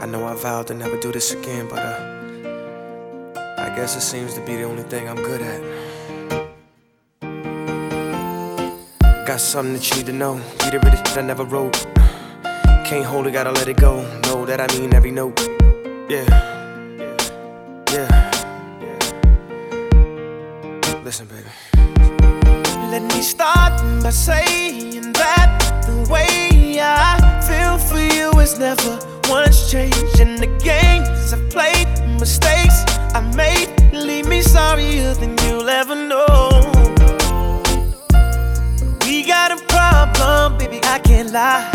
I know I vowed to never do this again, but uh, I guess it seems to be the only thing I'm good at. Got something that you need to know. Be the really shit I never wrote. Can't hold it, gotta let it go. Know that I mean every note. Yeah. Yeah. Listen, baby. Let me start by saying that the way I feel for you is never once changing the games I've played, mistakes I made, leave me sorrier than you'll ever know. We got a problem, baby, I can't lie.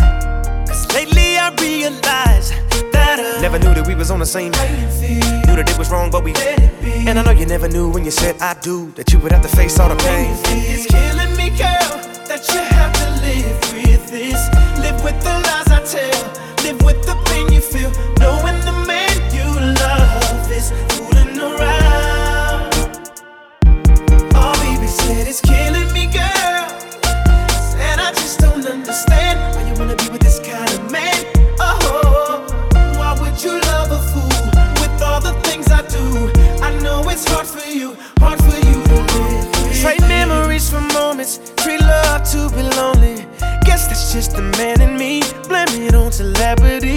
Cause lately I realize that I Never knew that we was on the same page. Knew that it was wrong, but we let it be. And I know you never knew when you said I do that you would have to face all the pain. It's killing me, girl, that you have to live with this. Live with the lies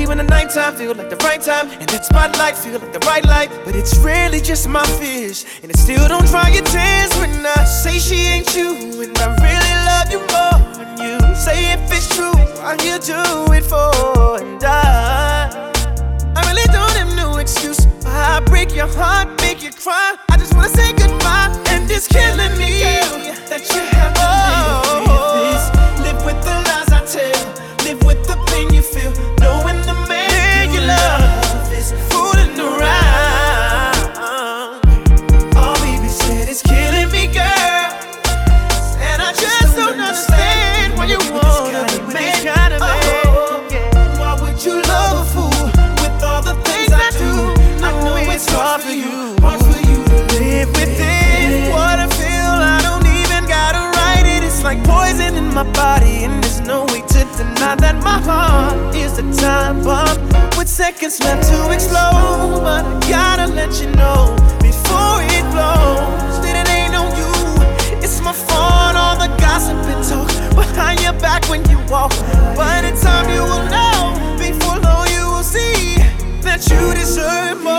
when the nighttime feel like the right time and that spotlight feel like the right light. But it's really just my fears, and it still don't dry your tears when I say she ain't you, and I really love you more than you. Say if it's true, why you my body, and there's no way to deny that my heart is a time bomb with seconds left to explode. But I gotta let you know before it blows that it ain't on you. It's my fault, all the gossip and talk behind your back when you walk. But in time you will know, before long you will see that you deserve more.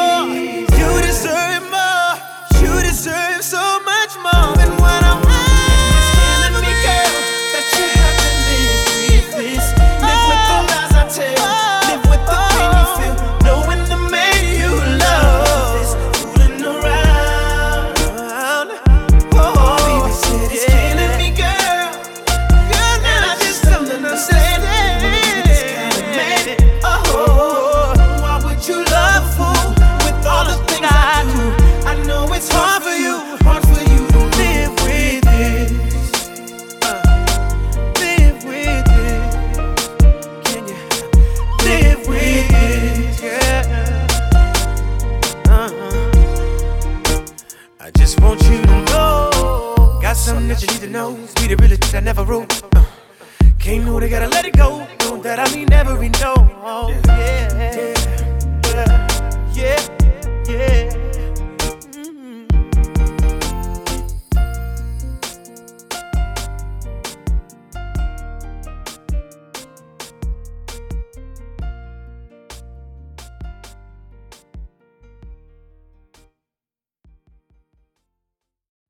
want you to know. Got something that you need to know. We the real that I never wrote. Uh, can't know they gotta let it go. Know that I mean every no. Oh, yeah, yeah, yeah, yeah.